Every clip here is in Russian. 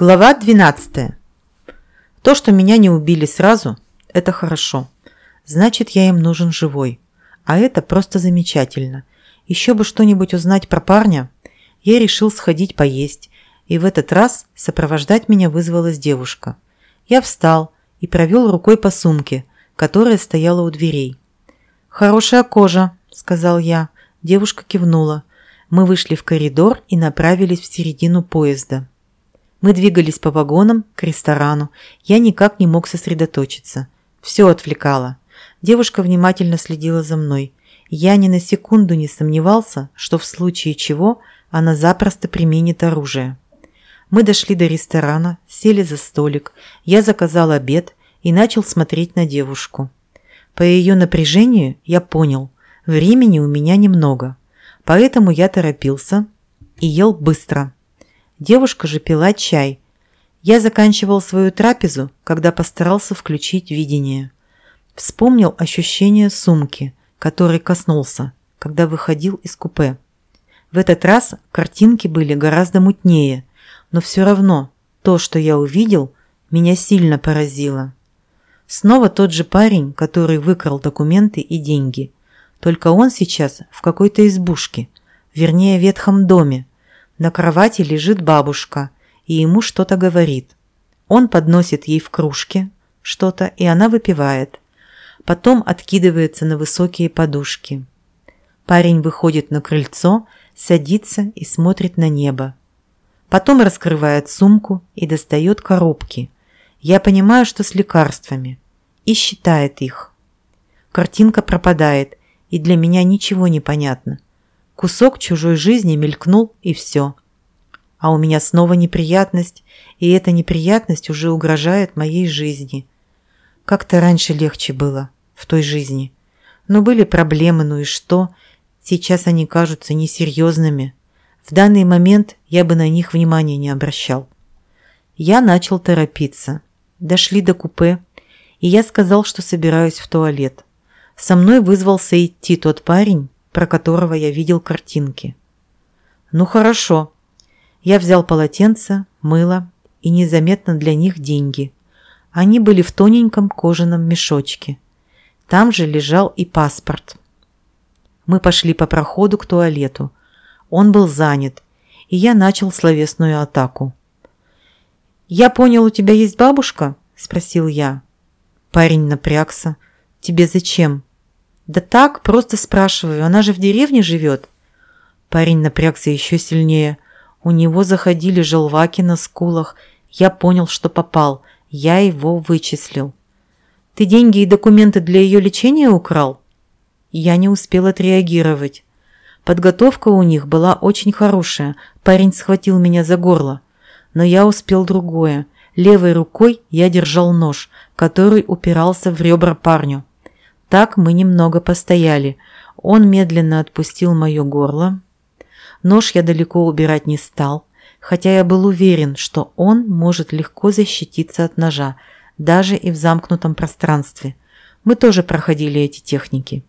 Глава 12. То, что меня не убили сразу, это хорошо. Значит, я им нужен живой. А это просто замечательно. Еще бы что-нибудь узнать про парня. Я решил сходить поесть. И в этот раз сопровождать меня вызвалась девушка. Я встал и провел рукой по сумке, которая стояла у дверей. «Хорошая кожа», – сказал я. Девушка кивнула. Мы вышли в коридор и направились в середину поезда. Мы двигались по вагонам к ресторану. Я никак не мог сосредоточиться. Все отвлекало. Девушка внимательно следила за мной. Я ни на секунду не сомневался, что в случае чего она запросто применит оружие. Мы дошли до ресторана, сели за столик. Я заказал обед и начал смотреть на девушку. По ее напряжению я понял, времени у меня немного. Поэтому я торопился и ел быстро. Девушка же пила чай. Я заканчивал свою трапезу, когда постарался включить видение. Вспомнил ощущение сумки, которой коснулся, когда выходил из купе. В этот раз картинки были гораздо мутнее, но все равно то, что я увидел, меня сильно поразило. Снова тот же парень, который выкрал документы и деньги. Только он сейчас в какой-то избушке, вернее ветхом доме, на кровати лежит бабушка, и ему что-то говорит. Он подносит ей в кружке что-то, и она выпивает. Потом откидывается на высокие подушки. Парень выходит на крыльцо, садится и смотрит на небо. Потом раскрывает сумку и достает коробки. Я понимаю, что с лекарствами. И считает их. Картинка пропадает, и для меня ничего не понятно. Кусок чужой жизни мелькнул, и все. А у меня снова неприятность, и эта неприятность уже угрожает моей жизни. Как-то раньше легче было, в той жизни. Но были проблемы, ну и что? Сейчас они кажутся несерьезными. В данный момент я бы на них внимания не обращал. Я начал торопиться. Дошли до купе, и я сказал, что собираюсь в туалет. Со мной вызвался идти тот парень, про которого я видел картинки. Ну хорошо. Я взял полотенце, мыло и незаметно для них деньги. Они были в тоненьком кожаном мешочке. Там же лежал и паспорт. Мы пошли по проходу к туалету. Он был занят, и я начал словесную атаку. «Я понял, у тебя есть бабушка?» – спросил я. Парень напрягся. «Тебе зачем?» «Да так, просто спрашиваю, она же в деревне живет?» Парень напрягся еще сильнее. У него заходили желваки на скулах. Я понял, что попал. Я его вычислил. «Ты деньги и документы для ее лечения украл?» Я не успел отреагировать. Подготовка у них была очень хорошая. Парень схватил меня за горло. Но я успел другое. Левой рукой я держал нож, который упирался в ребра парню. Так мы немного постояли. Он медленно отпустил мое горло. Нож я далеко убирать не стал, хотя я был уверен, что он может легко защититься от ножа, даже и в замкнутом пространстве. Мы тоже проходили эти техники.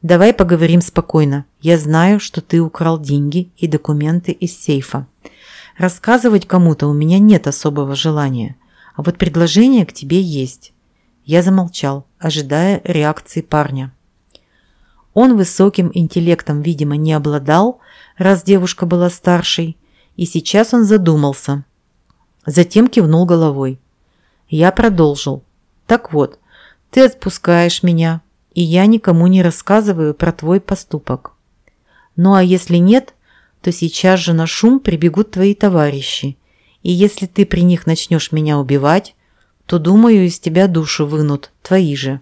Давай поговорим спокойно. Я знаю, что ты украл деньги и документы из сейфа. Рассказывать кому-то у меня нет особого желания, а вот предложение к тебе есть. Я замолчал, ожидая реакции парня. Он высоким интеллектом, видимо, не обладал, раз девушка была старшей, и сейчас он задумался. Затем кивнул головой. Я продолжил. «Так вот, ты отпускаешь меня, и я никому не рассказываю про твой поступок. Ну а если нет, то сейчас же на шум прибегут твои товарищи, и если ты при них начнешь меня убивать, то, думаю, из тебя душу вынут, твои же.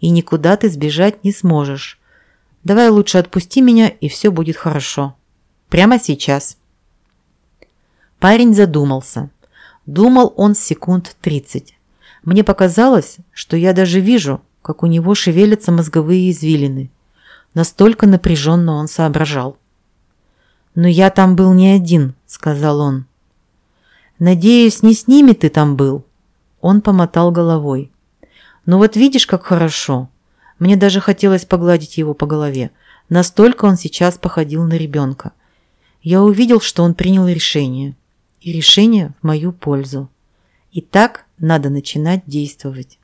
И никуда ты сбежать не сможешь. Давай лучше отпусти меня, и все будет хорошо. Прямо сейчас». Парень задумался. Думал он секунд тридцать. Мне показалось, что я даже вижу, как у него шевелятся мозговые извилины. Настолько напряженно он соображал. «Но я там был не один», — сказал он. «Надеюсь, не с ними ты там был?» Он помотал головой. «Ну вот видишь, как хорошо. Мне даже хотелось погладить его по голове. Настолько он сейчас походил на ребенка. Я увидел, что он принял решение. и решение в мою пользу. И так надо начинать действовать.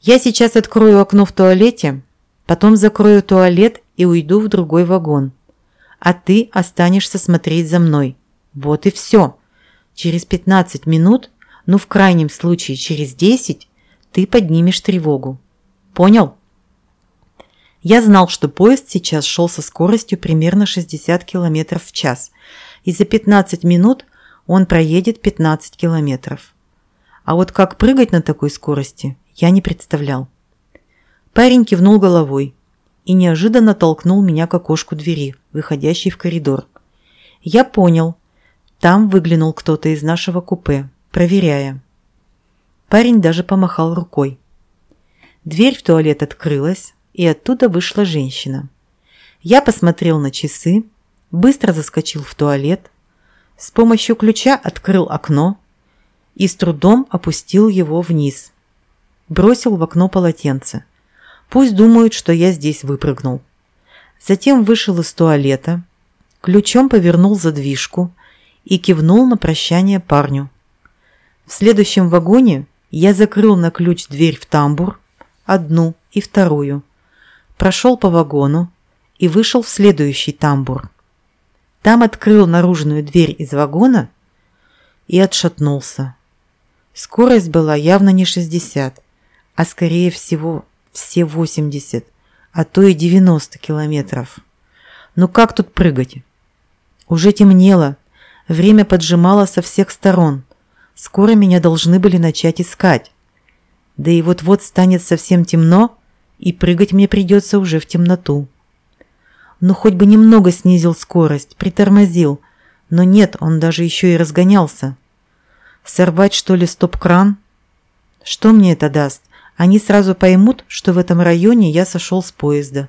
Я сейчас открою окно в туалете, потом закрою туалет и уйду в другой вагон. А ты останешься смотреть за мной. Вот и все. Через 15 минут, ну в крайнем случае через 10, ты поднимешь тревогу. Понял? Я знал, что поезд сейчас шел со скоростью примерно 60 км в час, и за 15 минут он проедет 15 километров. А вот как прыгать на такой скорости, я не представлял. Парень кивнул головой и неожиданно толкнул меня к окошку двери, выходящей в коридор. Я понял. Там выглянул кто-то из нашего купе, проверяя. Парень даже помахал рукой. Дверь в туалет открылась, и оттуда вышла женщина. Я посмотрел на часы, быстро заскочил в туалет, с помощью ключа открыл окно и с трудом опустил его вниз. Бросил в окно полотенце. Пусть думают, что я здесь выпрыгнул. Затем вышел из туалета, ключом повернул задвижку и кивнул на прощание парню. В следующем вагоне я закрыл на ключ дверь в тамбур, одну и вторую, прошел по вагону и вышел в следующий тамбур. Там открыл наружную дверь из вагона и отшатнулся. Скорость была явно не 60, а скорее всего все 80, а то и 90 километров. Ну как тут прыгать? Уже темнело, время поджимало со всех сторон. Скоро меня должны были начать искать. Да и вот-вот станет совсем темно, и прыгать мне придется уже в темноту. Ну хоть бы немного снизил скорость, притормозил. Но нет, он даже еще и разгонялся. Сорвать что ли стоп-кран? Что мне это даст? Они сразу поймут, что в этом районе я сошел с поезда.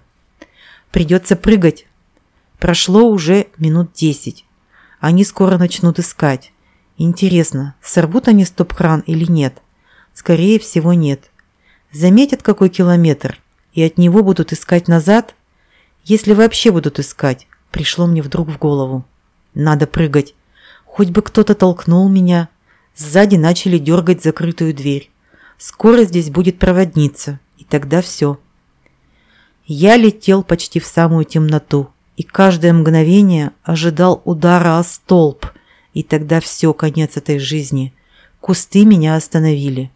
Придется прыгать. Прошло уже минут десять. Они скоро начнут искать. Интересно, сорвут они стоп-кран или нет? Скорее всего, нет. Заметят какой километр и от него будут искать назад? Если вообще будут искать, пришло мне вдруг в голову. Надо прыгать. Хоть бы кто-то толкнул меня. Сзади начали дергать закрытую дверь. Скоро здесь будет проводница, и тогда все. Я летел почти в самую темноту, и каждое мгновение ожидал удара о столб, и тогда все, конец этой жизни. Кусты меня остановили.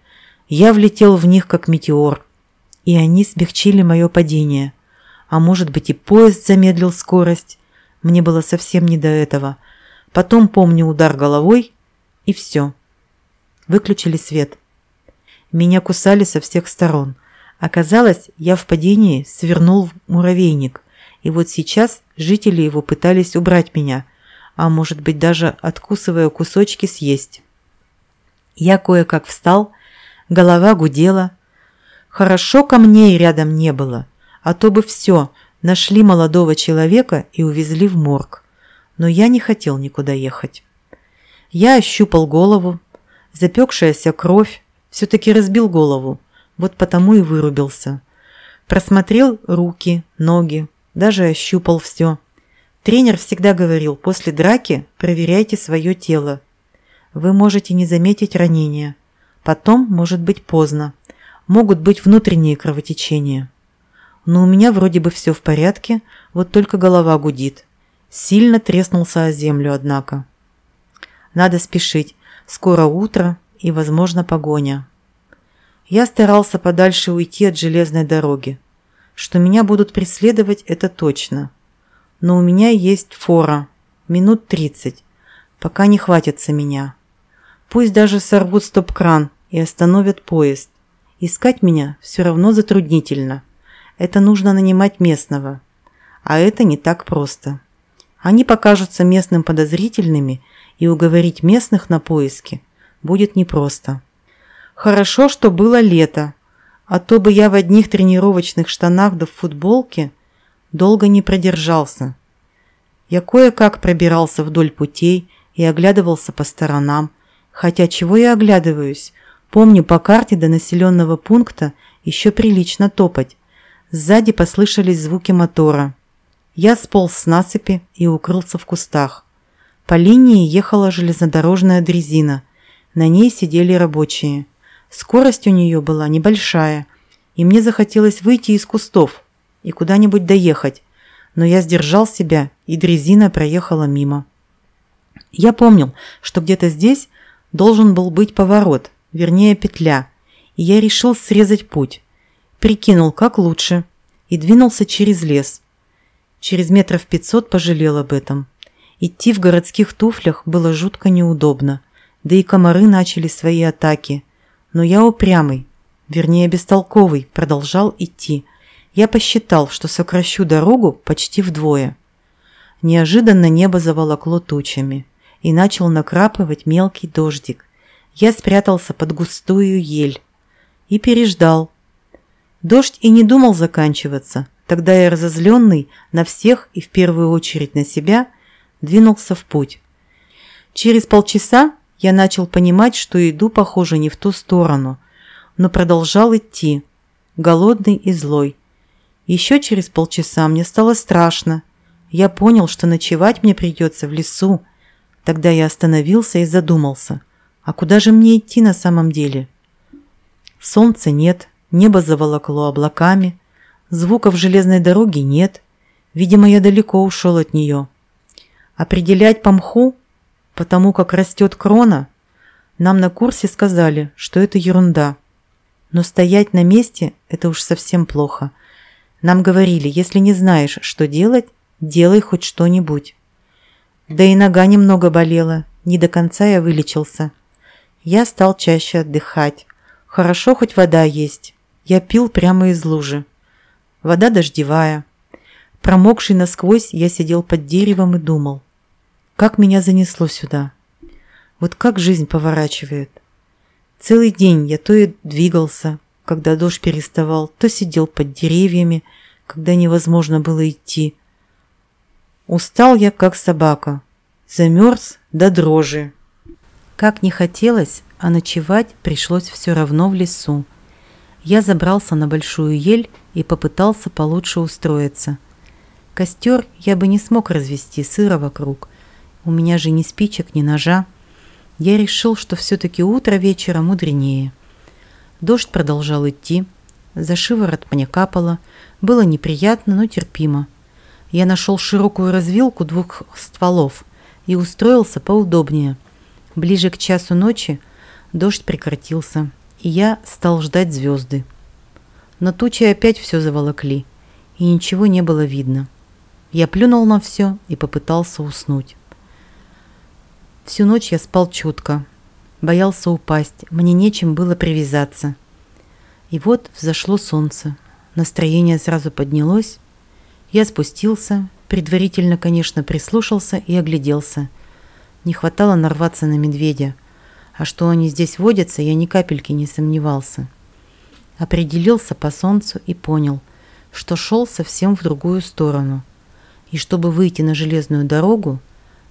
Я влетел в них, как метеор, и они смягчили мое падение. А может быть и поезд замедлил скорость. Мне было совсем не до этого. Потом помню удар головой, и все. Выключили свет. Меня кусали со всех сторон. Оказалось, я в падении свернул в муравейник, и вот сейчас жители его пытались убрать меня, а может быть даже откусывая кусочки съесть. Я кое-как встал, голова гудела. Хорошо камней рядом не было, а то бы все, нашли молодого человека и увезли в морг. Но я не хотел никуда ехать. Я ощупал голову, запекшаяся кровь, все-таки разбил голову, вот потому и вырубился. Просмотрел руки, ноги, даже ощупал все. Тренер всегда говорил, после драки проверяйте свое тело. Вы можете не заметить ранения. Потом может быть поздно. Могут быть внутренние кровотечения. Но у меня вроде бы все в порядке, вот только голова гудит. Сильно треснулся о землю, однако. Надо спешить. Скоро утро, и, возможно, погоня. Я старался подальше уйти от железной дороги. Что меня будут преследовать, это точно. Но у меня есть фора. Минут тридцать. Пока не хватится меня. Пусть даже сорвут стоп-кран и остановят поезд. Искать меня все равно затруднительно. Это нужно нанимать местного. А это не так просто. Они покажутся местным подозрительными, и уговорить местных на поиски будет непросто. Хорошо, что было лето, а то бы я в одних тренировочных штанах да в футболке долго не продержался. Я кое-как пробирался вдоль путей и оглядывался по сторонам, хотя чего я оглядываюсь, помню по карте до населенного пункта еще прилично топать. Сзади послышались звуки мотора. Я сполз с насыпи и укрылся в кустах. По линии ехала железнодорожная дрезина. На ней сидели рабочие. Скорость у нее была небольшая, и мне захотелось выйти из кустов и куда-нибудь доехать, но я сдержал себя, и дрезина проехала мимо. Я помнил, что где-то здесь должен был быть поворот, вернее петля, и я решил срезать путь. Прикинул, как лучше, и двинулся через лес. Через метров пятьсот пожалел об этом. Идти в городских туфлях было жутко неудобно, да и комары начали свои атаки. Но я упрямый, вернее бестолковый, продолжал идти. Я посчитал, что сокращу дорогу почти вдвое. Неожиданно небо заволокло тучами и начал накрапывать мелкий дождик. Я спрятался под густую ель и переждал. Дождь и не думал заканчиваться. Тогда я, разозленный на всех и в первую очередь на себя, двинулся в путь. Через полчаса я начал понимать, что иду, похоже, не в ту сторону, но продолжал идти, голодный и злой. Еще через полчаса мне стало страшно. Я понял, что ночевать мне придется в лесу. Тогда я остановился и задумался, а куда же мне идти на самом деле? Солнца нет, небо заволокло облаками, звуков железной дороги нет. Видимо, я далеко ушел от нее. Определять по мху, потому как растет крона, нам на курсе сказали, что это ерунда. Но стоять на месте – это уж совсем плохо. Нам говорили, если не знаешь, что делать, делай хоть что-нибудь. Да и нога немного болела, не до конца я вылечился. Я стал чаще отдыхать. Хорошо, хоть вода есть. Я пил прямо из лужи. Вода дождевая. Промокший насквозь, я сидел под деревом и думал. Как меня занесло сюда? Вот как жизнь поворачивает. Целый день я то и двигался, когда дождь переставал, то сидел под деревьями, когда невозможно было идти. Устал я, как собака, замерз до дрожи. Как не хотелось, а ночевать пришлось все равно в лесу. Я забрался на большую ель и попытался получше устроиться. Костер я бы не смог развести, сыро вокруг – у меня же ни спичек, ни ножа. Я решил, что все-таки утро вечера мудренее. Дождь продолжал идти. За шиворот мне капало. Было неприятно, но терпимо. Я нашел широкую развилку двух стволов и устроился поудобнее. Ближе к часу ночи дождь прекратился, и я стал ждать звезды. Но тучи опять все заволокли, и ничего не было видно. Я плюнул на все и попытался уснуть. Всю ночь я спал чутко. Боялся упасть, мне нечем было привязаться. И вот взошло солнце. Настроение сразу поднялось. Я спустился, предварительно, конечно, прислушался и огляделся. Не хватало нарваться на медведя. А что они здесь водятся, я ни капельки не сомневался. Определился по солнцу и понял, что шел совсем в другую сторону. И чтобы выйти на железную дорогу,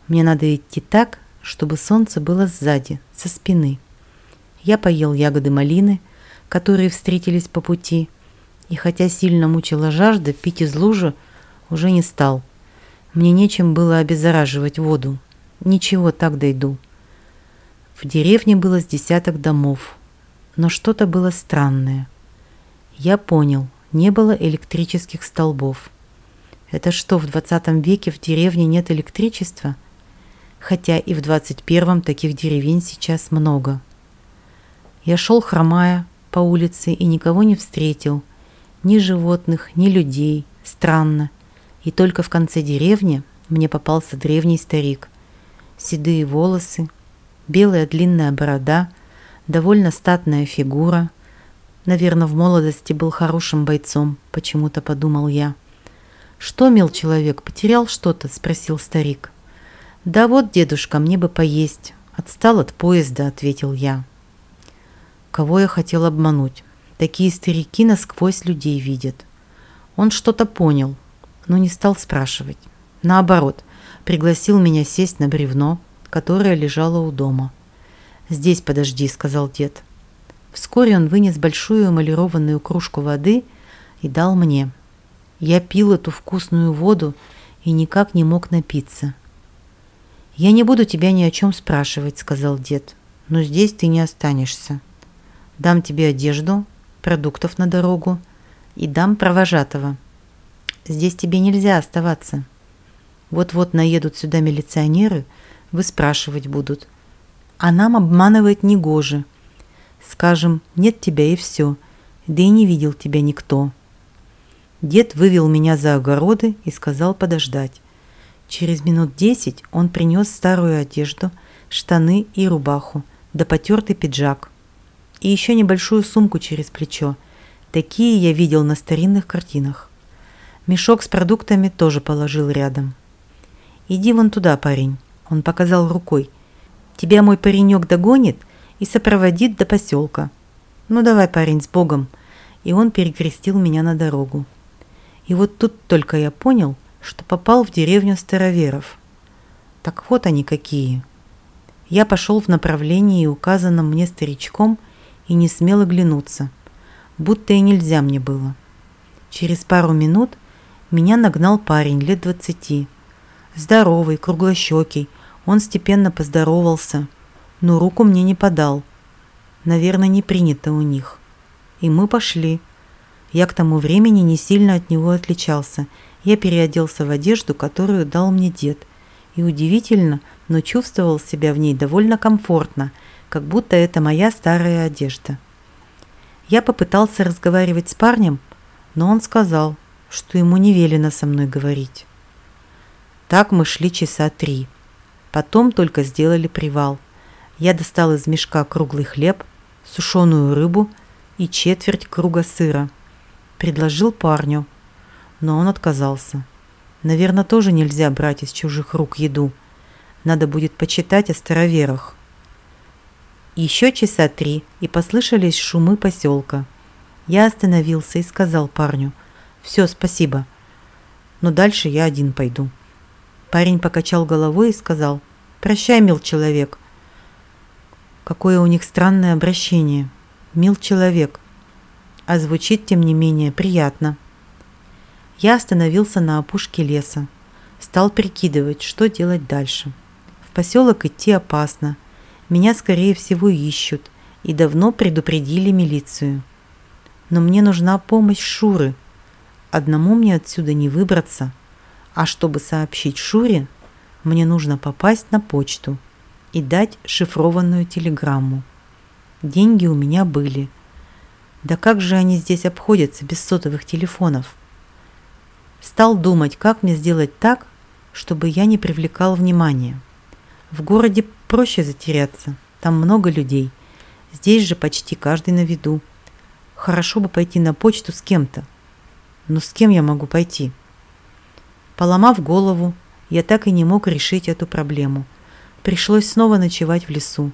мне надо идти так, чтобы солнце было сзади, со спины. Я поел ягоды малины, которые встретились по пути, и хотя сильно мучила жажда, пить из лужи уже не стал. Мне нечем было обеззараживать воду. Ничего, так дойду. В деревне было с десяток домов, но что-то было странное. Я понял, не было электрических столбов. Это что, в 20 веке в деревне нет электричества – хотя и в 21-м таких деревень сейчас много. Я шел хромая по улице и никого не встретил, ни животных, ни людей, странно. И только в конце деревни мне попался древний старик. Седые волосы, белая длинная борода, довольно статная фигура. Наверное, в молодости был хорошим бойцом, почему-то подумал я. «Что, мил человек, потерял что-то?» – спросил старик. «Да вот, дедушка, мне бы поесть. Отстал от поезда», — ответил я. Кого я хотел обмануть? Такие старики насквозь людей видят. Он что-то понял, но не стал спрашивать. Наоборот, пригласил меня сесть на бревно, которое лежало у дома. «Здесь подожди», — сказал дед. Вскоре он вынес большую эмалированную кружку воды и дал мне. Я пил эту вкусную воду и никак не мог напиться. «Я не буду тебя ни о чем спрашивать», — сказал дед. «Но здесь ты не останешься. Дам тебе одежду, продуктов на дорогу и дам провожатого. Здесь тебе нельзя оставаться. Вот-вот наедут сюда милиционеры, выспрашивать будут. А нам обманывать негоже. Скажем, нет тебя и все, да и не видел тебя никто». Дед вывел меня за огороды и сказал подождать. Через минут десять он принес старую одежду, штаны и рубаху, да потертый пиджак. И еще небольшую сумку через плечо. Такие я видел на старинных картинах. Мешок с продуктами тоже положил рядом. «Иди вон туда, парень», — он показал рукой. «Тебя мой паренек догонит и сопроводит до поселка. Ну давай, парень, с Богом». И он перекрестил меня на дорогу. И вот тут только я понял, что попал в деревню староверов. Так вот они какие. Я пошел в направлении, указанном мне старичком, и не смел оглянуться, будто и нельзя мне было. Через пару минут меня нагнал парень лет двадцати. Здоровый, круглощекий, он степенно поздоровался, но руку мне не подал. Наверное, не принято у них. И мы пошли. Я к тому времени не сильно от него отличался. Я переоделся в одежду, которую дал мне дед. И удивительно, но чувствовал себя в ней довольно комфортно, как будто это моя старая одежда. Я попытался разговаривать с парнем, но он сказал, что ему не велено со мной говорить. Так мы шли часа три. Потом только сделали привал. Я достал из мешка круглый хлеб, сушеную рыбу и четверть круга сыра – Предложил парню, но он отказался. Наверное, тоже нельзя брать из чужих рук еду. Надо будет почитать о староверах. Еще часа три, и послышались шумы поселка. Я остановился и сказал парню, «Все, спасибо, но дальше я один пойду». Парень покачал головой и сказал, «Прощай, мил человек». Какое у них странное обращение. Мил человек а звучит, тем не менее, приятно. Я остановился на опушке леса. Стал прикидывать, что делать дальше. В поселок идти опасно. Меня, скорее всего, ищут. И давно предупредили милицию. Но мне нужна помощь Шуры. Одному мне отсюда не выбраться. А чтобы сообщить Шуре, мне нужно попасть на почту и дать шифрованную телеграмму. Деньги у меня были – да как же они здесь обходятся без сотовых телефонов? Стал думать, как мне сделать так, чтобы я не привлекал внимания. В городе проще затеряться, там много людей. Здесь же почти каждый на виду. Хорошо бы пойти на почту с кем-то. Но с кем я могу пойти? Поломав голову, я так и не мог решить эту проблему. Пришлось снова ночевать в лесу.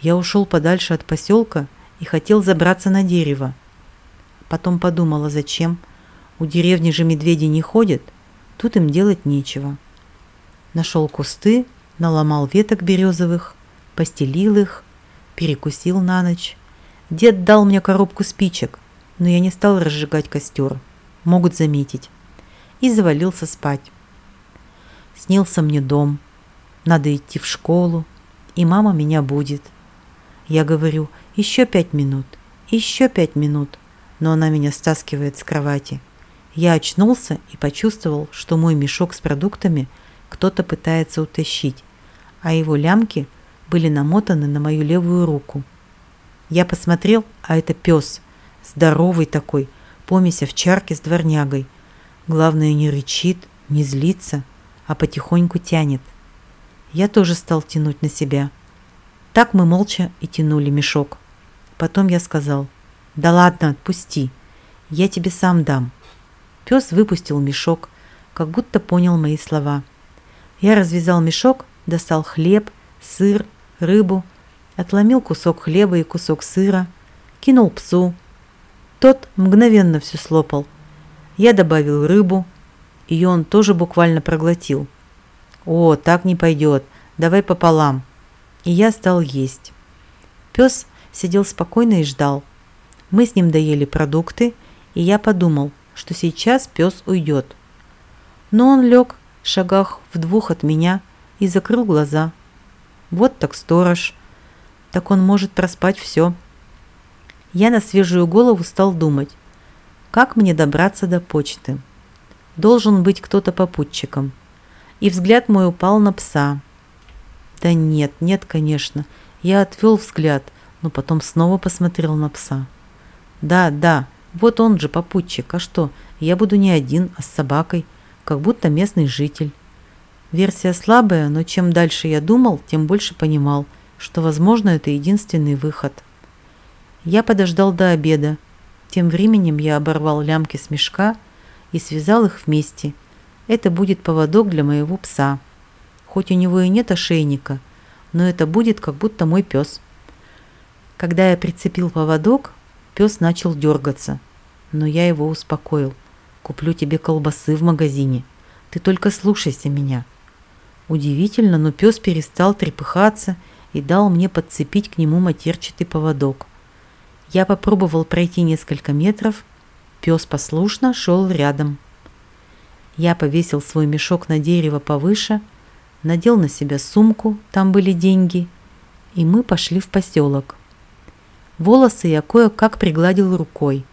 Я ушел подальше от поселка и хотел забраться на дерево. Потом подумала, зачем? У деревни же медведи не ходят, тут им делать нечего. Нашел кусты, наломал веток березовых, постелил их, перекусил на ночь. Дед дал мне коробку спичек, но я не стал разжигать костер, могут заметить, и завалился спать. Снился мне дом, надо идти в школу, и мама меня будет. Я говорю, еще пять минут, еще пять минут, но она меня стаскивает с кровати. Я очнулся и почувствовал, что мой мешок с продуктами кто-то пытается утащить, а его лямки были намотаны на мою левую руку. Я посмотрел, а это пес, здоровый такой, помесь овчарки с дворнягой. Главное, не рычит, не злится, а потихоньку тянет. Я тоже стал тянуть на себя. Так мы молча и тянули мешок. Потом я сказал, «Да ладно, отпусти, я тебе сам дам». Пес выпустил мешок, как будто понял мои слова. Я развязал мешок, достал хлеб, сыр, рыбу, отломил кусок хлеба и кусок сыра, кинул псу. Тот мгновенно все слопал. Я добавил рыбу, ее он тоже буквально проглотил. «О, так не пойдет, давай пополам». И я стал есть. Пес сидел спокойно и ждал. Мы с ним доели продукты, и я подумал, что сейчас пес уйдет. Но он лег в шагах в двух от меня и закрыл глаза. Вот так сторож. Так он может проспать все. Я на свежую голову стал думать, как мне добраться до почты. Должен быть кто-то попутчиком. И взгляд мой упал на пса. Да нет, нет, конечно. Я отвел взгляд, но потом снова посмотрел на пса. Да, да, вот он же попутчик. А что, я буду не один, а с собакой, как будто местный житель. Версия слабая, но чем дальше я думал, тем больше понимал, что, возможно, это единственный выход. Я подождал до обеда. Тем временем я оборвал лямки с мешка и связал их вместе. Это будет поводок для моего пса. Хоть у него и нет ошейника, но это будет как будто мой пес. Когда я прицепил поводок, пес начал дергаться, но я его успокоил. Куплю тебе колбасы в магазине. Ты только слушайся меня. Удивительно, но пес перестал трепыхаться и дал мне подцепить к нему матерчатый поводок. Я попробовал пройти несколько метров. Пес послушно шел рядом. Я повесил свой мешок на дерево повыше, надел на себя сумку, там были деньги, и мы пошли в поселок. Волосы я кое-как пригладил рукой,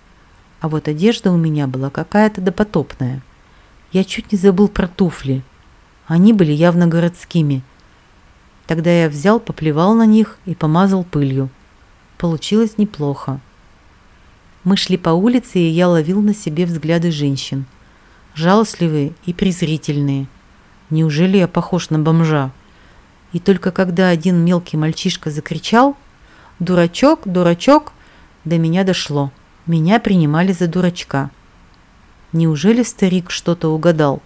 а вот одежда у меня была какая-то допотопная. Я чуть не забыл про туфли – они были явно городскими. Тогда я взял, поплевал на них и помазал пылью. Получилось неплохо. Мы шли по улице, и я ловил на себе взгляды женщин. Жалостливые и презрительные. Неужели я похож на бомжа? И только когда один мелкий мальчишка закричал «Дурачок, дурачок!», до меня дошло. Меня принимали за дурачка. Неужели старик что-то угадал?